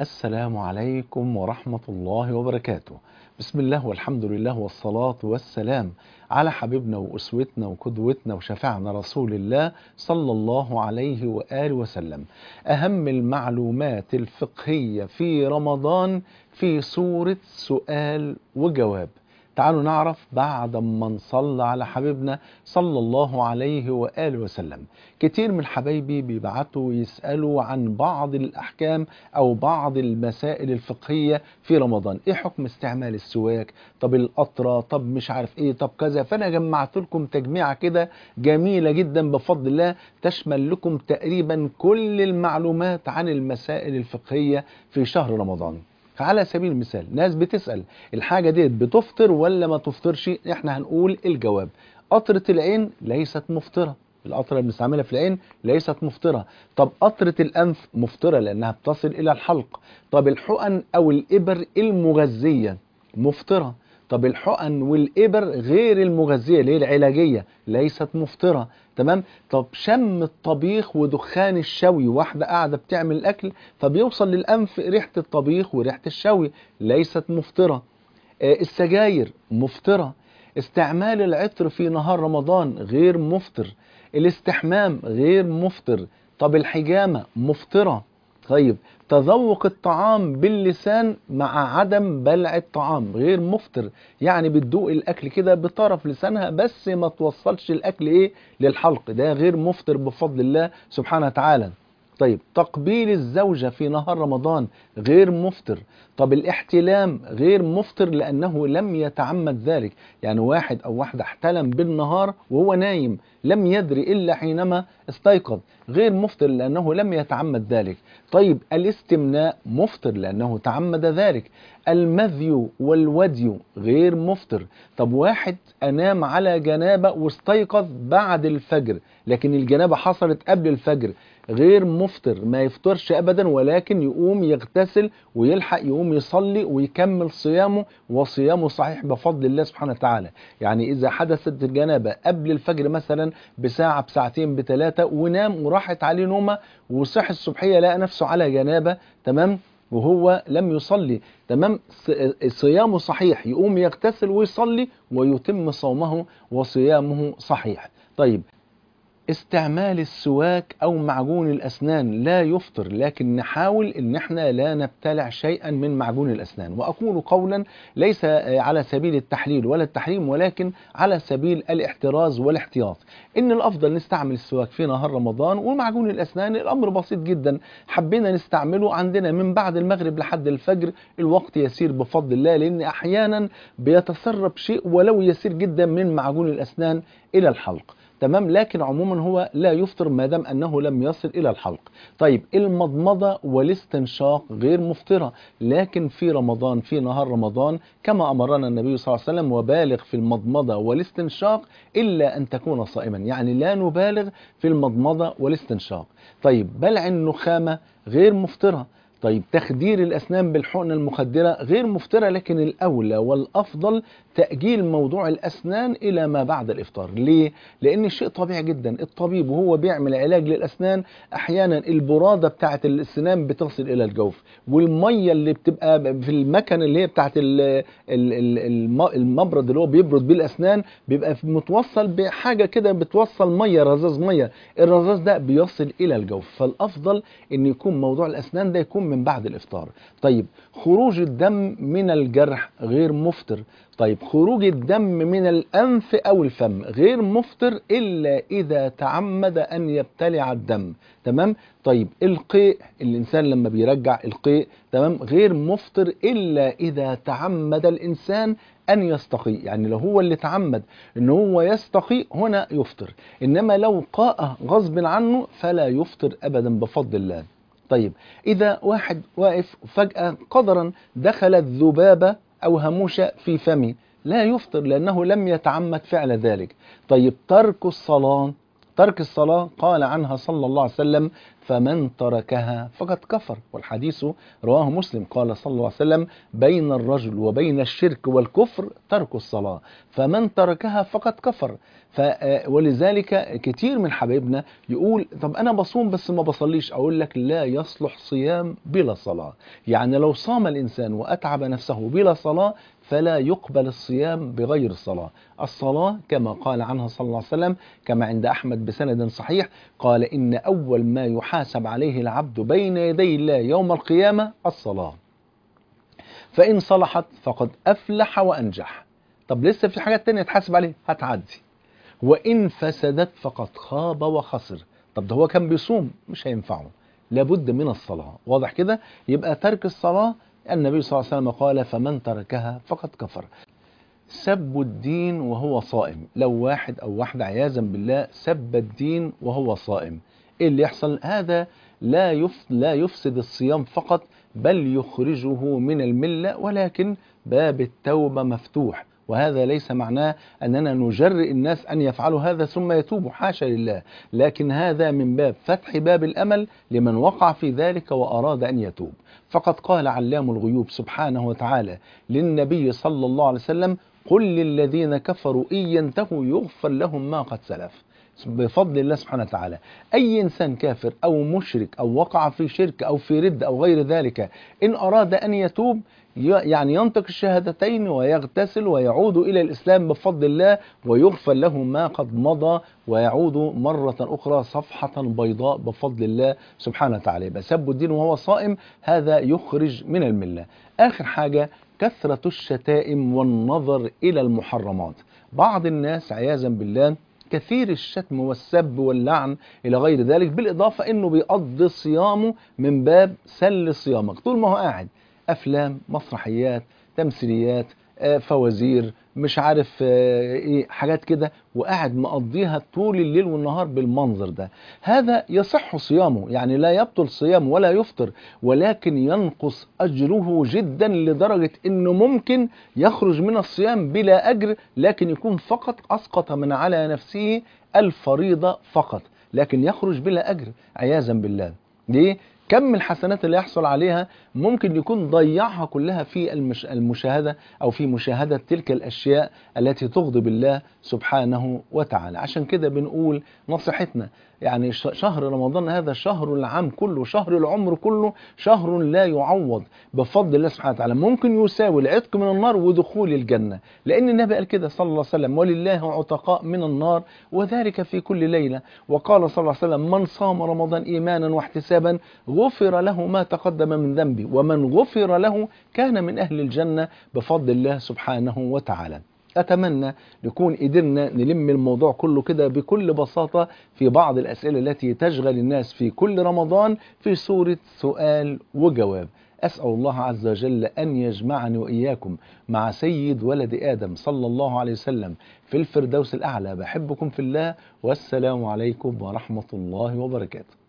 السلام عليكم ورحمة الله وبركاته. بسم الله والحمد لله والصلاة والسلام على حبيبنا وأسوتنا وقدوتنا وشفعنا رسول الله صلى الله عليه وآله وسلم. أهم المعلومات الفقهية في رمضان في سورة سؤال وجواب. تعالوا نعرف بعد ما نصلى على حبيبنا صلى الله عليه وآله وسلم. كتير من حبايبي بيبعتوا يسألوا عن بعض الأحكام أو بعض المسائل الفقهية في رمضان. إيه حكم استعمال السواك؟ طب القطرة؟ طب مش عارف إيه؟ طب كذا. فأنا جمعت لكم تجميعة كده جميلة جدا بفضل الله تشمل لكم تقريبا كل المعلومات عن المسائل الفقهية في شهر رمضان. على سبيل المثال ناس بتسأل الحاجة دي بتفطر ولا ما تفطرش؟ إحنا هنقول الجواب قطرة العين ليست مفطرة القطرة اللي بنستعملها في العين ليست مفطرة. طب قطرة الأنف مفطرة لأنها بتصل إلى الحلق. طب الحقن أو الإبر المغذية مفطرة. طب الحقن والإبر غير المغذية اللي هي العلاجية ليست مفطرة تمام؟ طب شم الطبيخ ودخان الشوي واحدة قاعدة بتعمل الأكل فبيوصل للأنف ريحة الطبيخ وريحة الشوي ليست مفطرة. آه السجاير مفطرة. استعمال العطر في نهار رمضان غير مفطر. الاستحمام غير مفطر. طب الحجامة مفطرة. طيب تذوق الطعام باللسان مع عدم بلع الطعام غير مفطر. يعني بتدوق الأكل كده بطرف لسانها بس ما توصلش الأكل إيه؟ للحلق. ده غير مفطر بفضل الله سبحانه وتعالى. طيب تقبيل الزوجة في نهار رمضان غير مفطر. طب الاحتلام غير مفطر لأنه لم يتعمد ذلك. يعني واحد أو واحدة احتلم بالنهار وهو نايم لم يدري إلا حينما استيقظ. غير مفطر لأنه لم يتعمد ذلك. طيب الاستمناء مفطر لأنه تعمد ذلك. المذي والودي غير مفطر. طب واحد أنام على جنابة واستيقظ بعد الفجر لكن الجنابة حصلت قبل الفجر. غير مفطر ما يفطرش ابدا ولكن يقوم يغتسل ويلحق يقوم يصلي ويكمل صيامه وصيامه صحيح بفضل الله سبحانه وتعالى. يعني إذا حدثت الجنابة قبل الفجر مثلا بساعة بساعتين بثلاثه ونام وراحت عليه نومة وصحي الصبحية لقى نفسه على جنابة تمام؟ وهو لم يصلي تمام؟ صيامه صحيح يقوم يغتسل ويصلي ويتم صومه وصيامه صحيح. طيب استعمال السواك أو معجون الأسنان لا يفطر لكن نحاول إن إحنا لا نبتلع شيئا من معجون الأسنان. وأقول قولا ليس على سبيل التحليل ولا التحريم ولكن على سبيل الاحتراز والاحتياط. إن الأفضل نستعمل السواك في نهار رمضان ومعجون الأسنان الأمر بسيط جدا. حبينا نستعمله عندنا من بعد المغرب لحد الفجر. الوقت يسير بفضل الله لأن أحيانا بيتسرب شيء ولو يسير جدا من معجون الأسنان إلى الحلق. تمام؟ لكن عموما هو لا يفطر ما دام أنه لم يصل إلى الحلق. طيب المضمضة والاستنشاق غير مفطرة لكن في رمضان في نهار رمضان كما أمرنا النبي صلى الله عليه وسلم وبالغ في المضمضة والاستنشاق إلا أن تكون صائما. يعني لا نبالغ في المضمضة والاستنشاق. طيب بلع النخامة غير مفطرة. طيب تخدير الأسنان بالحقنة المخدرة غير مفترة لكن الأولى والأفضل تأجيل موضوع الأسنان إلى ما بعد الإفطار. ليه؟ لأن شيء طبيعي جدا. الطبيب وهو بيعمل علاج للأسنان أحيانا البرادة بتاعة الأسنان بتصل إلى الجوف والمية اللي بتبقى في المكن اللي هي بتاعة المبرد اللي هو بيبرد بيه الأسنان بيبقى متوصل بحاجة كده بتوصل مية رذاذ مية. الرذاذ ده بيصل إلى الجوف. فالأفضل أن يكون موضوع الأسنان ده يكون من بعد الإفطار. طيب خروج الدم من الجرح غير مفطر. طيب خروج الدم من الأنف أو الفم غير مفطر إلا إذا تعمد أن يبتلع الدم. تمام؟ طيب القيء الإنسان لما بيرجع القيء تمام؟ غير مفطر إلا إذا تعمد الإنسان أن يستقي. يعني لو هو اللي تعمد أن هو يستقي هنا يفطر. إنما لو قاء غصب عنه فلا يفطر أبدا بفضل الله. طيب إذا واحد واقف فجأة قدرا دخلت ذبابة أو هموشة في فمه لا يفطر لأنه لم يتعمد فعل ذلك. طيب ترك الصلاة ترك الصلاة قال عنها صلى الله عليه وسلم فمن تركها فقد كفر والحديث رواه مسلم قال صلى الله عليه وسلم بين الرجل وبين الشرك والكفر ترك الصلاة فمن تركها فقد كفر ف ولذلك كتير من حبايبنا يقول طب أنا بصوم بس ما بصليش أقول لك لا يصلح صيام بلا صلاة. يعني لو صام الإنسان وأتعب نفسه بلا صلاة فلا يقبل الصيام بغير الصلاة. الصلاة كما قال عنها صلى الله عليه وسلم كما عند أحمد بسند صحيح قال إن أول ما يحاسب عليه العبد بين يدي الله يوم القيامة الصلاة. فإن صلحت فقد أفلح وأنجح. طب لسه في حاجات تانية تحاسب عليه هتعدي. وإن فسدت فقد خاب وخسر. طب ده هو كان بيصوم مش هينفعه. لابد من الصلاة. واضح كده؟ يبقى ترك الصلاة النبي صلى الله عليه وسلم قال فمن تركها فقد كفر. سب الدين وهو صائم. لو واحد أو واحدة عياذا بالله سب الدين وهو صائم. إيه اللي يحصل؟ هذا لا يف لا يفسد الصيام فقط بل يخرجه من الملة ولكن باب التوبة مفتوح. وهذا ليس معناه أننا نجرئ الناس أن يفعلوا هذا ثم يتوبوا حاشا لله. لكن هذا من باب فتح باب الأمل لمن وقع في ذلك وأراد أن يتوب. فقد قال علام الغيوب سبحانه وتعالى للنبي صلى الله عليه وسلم قل للذين كفروا إن ينتهوا يغفر لهم ما قد سلف. بفضل الله سبحانه وتعالى. أي إنسان كافر أو مشرك أو وقع في شرك أو في رد أو غير ذلك إن أراد أن يتوب يعني ينطق الشهادتين ويغتسل ويعود إلى الإسلام بفضل الله ويغفر له ما قد مضى ويعود مرة أخرى صفحة بيضاء بفضل الله سبحانه وتعالى. بسب الدين وهو صائم هذا يخرج من الملة. آخر حاجة كثرة الشتائم والنظر إلى المحرمات. بعض الناس عياذا بالله كثير الشتم والسب واللعن إلى غير ذلك بالإضافة أنه بيقضي صيامه من باب سل صيامك. طول ما هو قاعد أفلام مسرحيات تمثيليات فوازير مش عارف إيه حاجات كده وقاعد مقضيها طول الليل والنهار بالمنظر ده هذا يصح صيامه يعني لا يبطل صيامه ولا يفطر ولكن ينقص أجره جدا لدرجة إنه ممكن يخرج من الصيام بلا أجر لكن يكون فقط أسقط من على نفسه الفريضة فقط لكن يخرج بلا أجر عياذا بالله ليه؟ كم الحسنات اللي يحصل عليها ممكن يكون ضيعها كلها في المش... المشاهدة أو في مشاهدة تلك الأشياء التي تغضب الله سبحانه وتعالى. عشان كده بنقول نصيحتنا يعني شهر رمضان هذا شهر العام كله شهر العمر كله شهر لا يعوض بفضل الله سبحانه وتعالى. ممكن يساوي العتق من النار ودخول الجنة لأن النبي قال كده صلى الله عليه وسلم ولله عتقاء من النار وذلك في كل ليلة. وقال صلى الله عليه وسلم من صام رمضان إيمانا واحتسابا غفر له ما تقدم من ذنبه ومن غفر له كان من أهل الجنة بفضل الله سبحانه وتعالى. أتمنى نكون قدرنا نلم الموضوع كله كده بكل بساطة في بعض الأسئلة التي تشغل الناس في كل رمضان في صورة سؤال وجواب. أسأل الله عز وجل أن يجمعني وإياكم مع سيد ولد آدم صلى الله عليه وسلم في الفردوس الأعلى. بحبكم في الله والسلام عليكم ورحمة الله وبركاته.